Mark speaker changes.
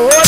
Speaker 1: Oh.